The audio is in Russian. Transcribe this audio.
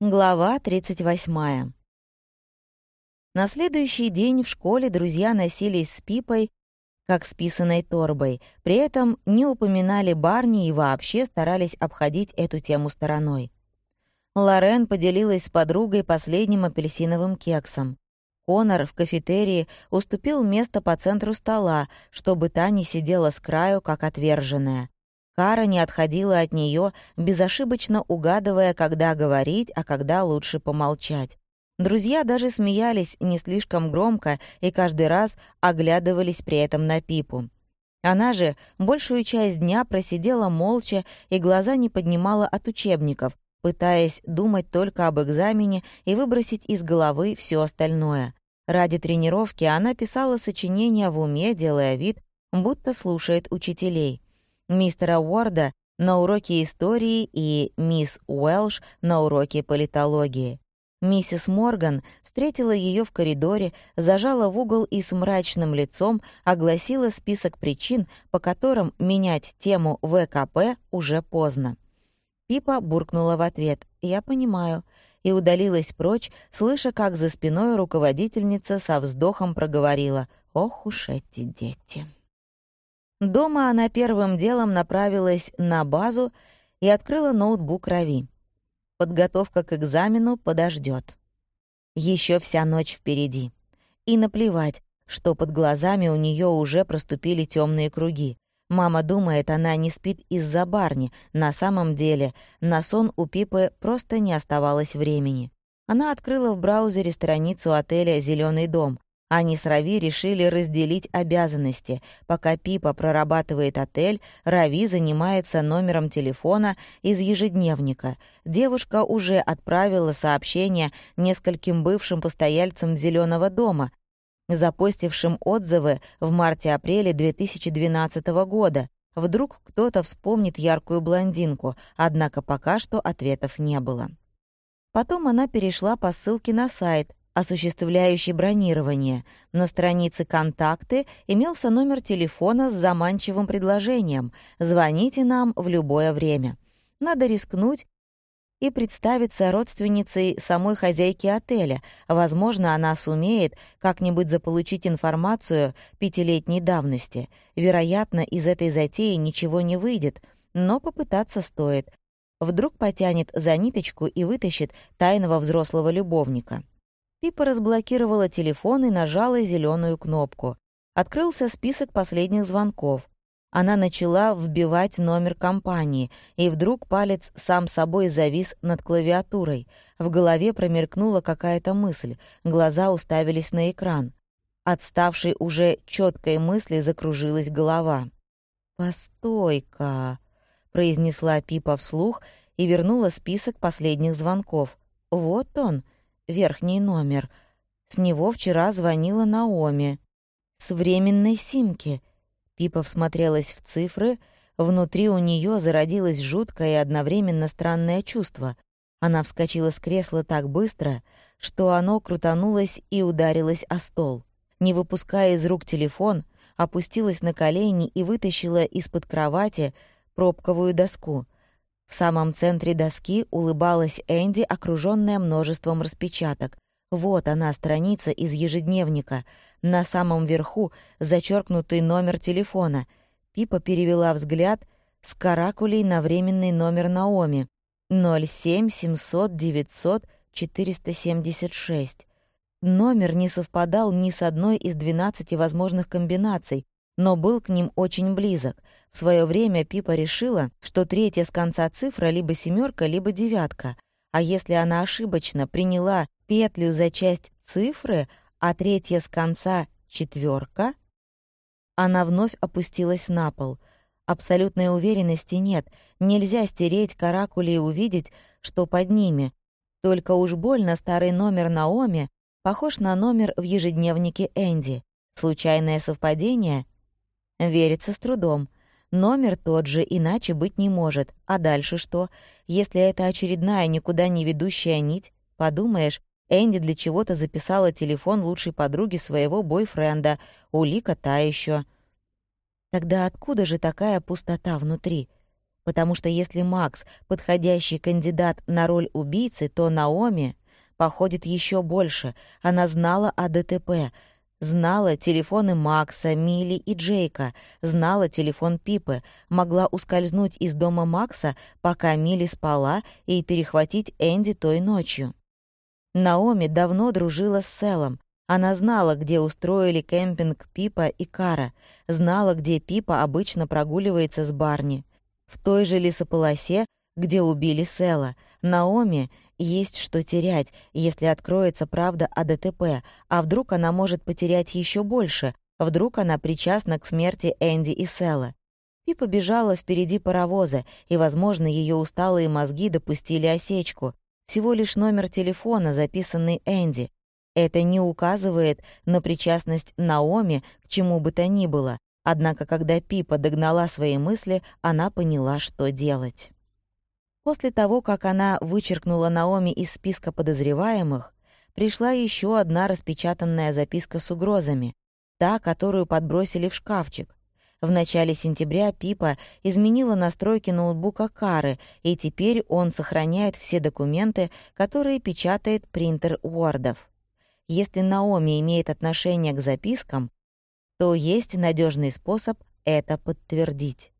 Глава 38. На следующий день в школе друзья носились с Пипой, как с писаной торбой, при этом не упоминали Барни и вообще старались обходить эту тему стороной. Лорен поделилась с подругой последним апельсиновым кексом. Конор в кафетерии уступил место по центру стола, чтобы та не сидела с краю, как отверженная. Кара не отходила от нее, безошибочно угадывая, когда говорить, а когда лучше помолчать. Друзья даже смеялись не слишком громко и каждый раз оглядывались при этом на Пипу. Она же большую часть дня просидела молча и глаза не поднимала от учебников, пытаясь думать только об экзамене и выбросить из головы все остальное. Ради тренировки она писала сочинения в уме, делая вид, будто слушает учителей мистера Уорда на уроке истории и мисс Уэлш на уроке политологии. Миссис Морган встретила ее в коридоре, зажала в угол и с мрачным лицом огласила список причин, по которым менять тему ВКП уже поздно. Пипа буркнула в ответ «Я понимаю», и удалилась прочь, слыша, как за спиной руководительница со вздохом проговорила «Ох уж эти дети». Дома она первым делом направилась на базу и открыла ноутбук Рави. Подготовка к экзамену подождет. Еще вся ночь впереди. И наплевать, что под глазами у нее уже проступили темные круги. Мама думает, она не спит из-за барни. На самом деле, на сон у Пипы просто не оставалось времени. Она открыла в браузере страницу отеля «Зеленый дом». Они с Рави решили разделить обязанности. Пока Пипа прорабатывает отель, Рави занимается номером телефона из ежедневника. Девушка уже отправила сообщение нескольким бывшим постояльцам «Зеленого дома», запостившим отзывы в марте-апреле 2012 года. Вдруг кто-то вспомнит яркую блондинку, однако пока что ответов не было. Потом она перешла по ссылке на сайт, осуществляющий бронирование. На странице «Контакты» имелся номер телефона с заманчивым предложением «Звоните нам в любое время». Надо рискнуть и представиться родственницей самой хозяйки отеля. Возможно, она сумеет как-нибудь заполучить информацию пятилетней давности. Вероятно, из этой затеи ничего не выйдет, но попытаться стоит. Вдруг потянет за ниточку и вытащит тайного взрослого любовника. Пипа разблокировала телефон и нажала зеленую кнопку. Открылся список последних звонков. Она начала вбивать номер компании, и вдруг палец сам собой завис над клавиатурой. В голове промелькнула какая-то мысль, глаза уставились на экран. От ставшей уже четкой мысли закружилась голова. «Постой-ка», — произнесла Пипа вслух и вернула список последних звонков. «Вот он», — верхний номер. С него вчера звонила Наоми. С временной симки. Пипа всмотрелась в цифры, внутри у нее зародилось жуткое и одновременно странное чувство. Она вскочила с кресла так быстро, что оно крутанулось и ударилось о стол. Не выпуская из рук телефон, опустилась на колени и вытащила из-под кровати пробковую доску — в самом центре доски улыбалась Энди, окружённая множеством распечаток. Вот она, страница из ежедневника. На самом верху зачеркнутый номер телефона. Пипа перевела взгляд с каракулей на временный номер Наоми. 07 700 900 476. Номер не совпадал ни с одной из 12 возможных комбинаций, но был к ним очень близок. В свое время Пипа решила, что третья с конца цифра либо семерка, либо девятка. А если она ошибочно приняла петлю за часть цифры, а третья с конца — четверка, она вновь опустилась на пол. Абсолютной уверенности нет. Нельзя стереть каракули и увидеть, что под ними. Только уж больно старый номер Наоми похож на номер в ежедневнике Энди. Случайное совпадение? Верится с трудом. Номер тот же, иначе быть не может. А дальше что? Если это очередная никуда не ведущая нить, подумаешь, Энди для чего-то записала телефон лучшей подруги своего бойфренда. Улика та еще. Тогда откуда же такая пустота внутри? Потому что если Макс — подходящий кандидат на роль убийцы, то Наоми походит еще больше. Она знала о ДТП, знала телефоны Макса, Мили и Джейка, знала телефон Пипы, могла ускользнуть из дома Макса, пока Мили спала, и перехватить Энди той ночью. Наоми давно дружила с Селом. Она знала, где устроили кемпинг Пипа и Кара, знала, где Пипа обычно прогуливается с Барни. В той же лесополосе, где убили Села. Наоми есть что терять, если откроется правда о ДТП, а вдруг она может потерять еще больше, вдруг она причастна к смерти Энди и Села. Пипа бежала впереди паровоза, и, возможно, ее усталые мозги допустили осечку. Всего лишь номер телефона, записанный Энди. Это не указывает на причастность Наоми к чему бы то ни было. Однако, когда Пипа догнала свои мысли, она поняла, что делать. После того, как она вычеркнула Наоми из списка подозреваемых, пришла еще одна распечатанная записка с угрозами, та, которую подбросили в шкафчик. В начале сентября Пипа изменила настройки ноутбука Кары, и теперь он сохраняет все документы, которые печатает принтер Уордов. Если Наоми имеет отношение к запискам, то есть надежный способ это подтвердить.